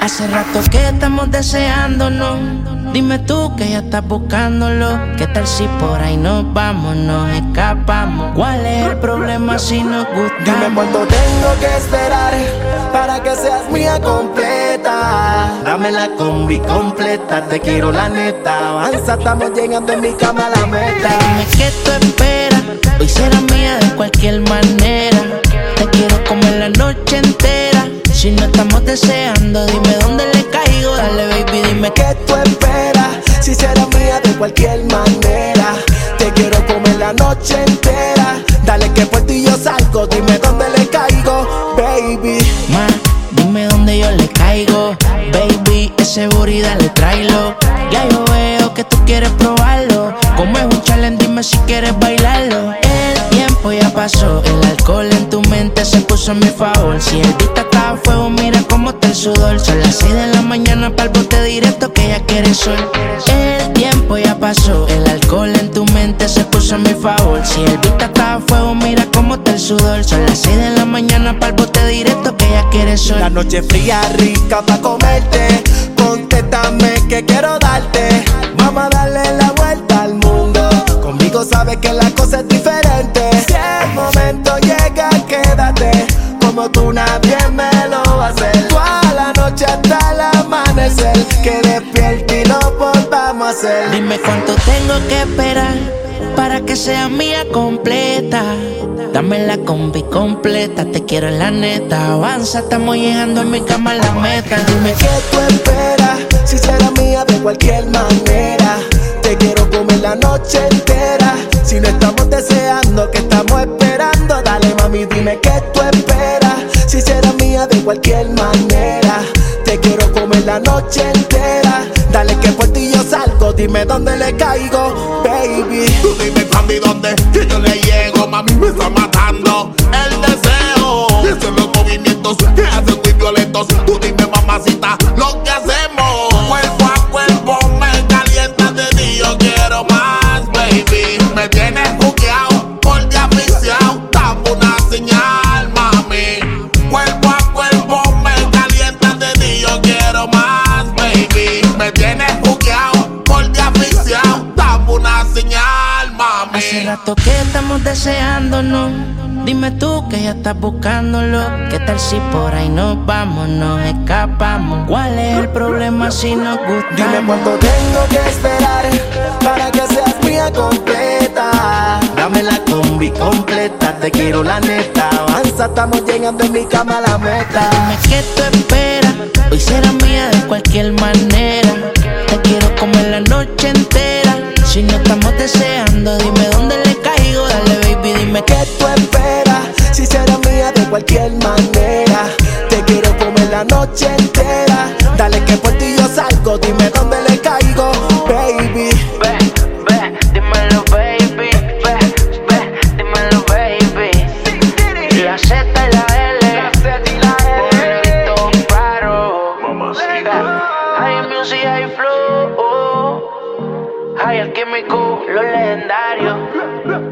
Hace rato que estamos deseándonos. Dime tú que ya estás buscándolo. ¿Qué tal si por ahí nos vamos, nos escapamos? ¿Cuál es el problema si nos gusta? Dime cuánto tengo que esperar para que seas mía completa. Dame la combi completa, te quiero la neta. Avanza, estamos llegando en mi cama a la meta. Dime qué tú esperas. Hoy será mía de cualquier manera. Te quiero comer la noche entera. Si no estamos deseando, dime cualquier manera. Te quiero comer la noche entera. Dale que por ti yo salgo, dime dónde le caigo, baby. Ma, dime dónde yo le caigo. Baby, ese booty dale tráelo. Ya yo veo que tú quieres probarlo. Como es un challenge, dime si quieres bailarlo. El tiempo ya pasó, el alcohol en tu mente se puso a mi favor. Si el vista está a fuego, mira cómo está el sudor. Son las 6 de la mañana para el bote directo que ya quiere sol. Sudor. Son las 6 de la mañana para el bote directo que ya quiere sol. La noche fría, rica pa' comerte. Contéstame que quiero darte. Vamos a darle la vuelta al mundo. Conmigo sabes que la cosa es diferente. Si el momento llega, quédate. Como tú nadie me lo va a hacer. Toda la noche hasta el amanecer. Que despierte y lo volvamos a hacer. Dime cuánto tengo que esperar para que sea mía completa. Dame la combi completa, te quiero en la neta. Avanza, estamos llegando en mi cama a la meta. Dime ¿Qué tú esperas? Si será mía de cualquier manera. Te quiero comer la noche entera. Si no estamos deseando, que estamos esperando? Dale mami, dime qué tú esperas. Si será mía de cualquier manera. Te quiero comer la noche entera. Dale que por yo salgo, dime dónde le caigo, Tudo rato que estamos deseándonos. Dime tú que ya estás buscándolo. ¿Qué tal si por ahí nos vamos, nos escapamos? ¿Cuál es el problema si nos gusta? Dime cuánto tengo que esperar para que seas mía completa. Dame la combi completa, te quiero la neta. Avanza, estamos llegando en mi cama a la meta. Dime qué tú esperas. Hoy será mía de cualquier manera. Te quiero comer la noche entera. Si no estamos deseando, dime la noche entera. Dale que por ti yo salgo, dime dónde le caigo, baby. Ve, ve, dímelo, baby. Ve, ve, dímelo, baby. La Z y la L. Bonito, raro. Hay music, hay flow. Hay el químico, lo legendario. Dímelo, Tai.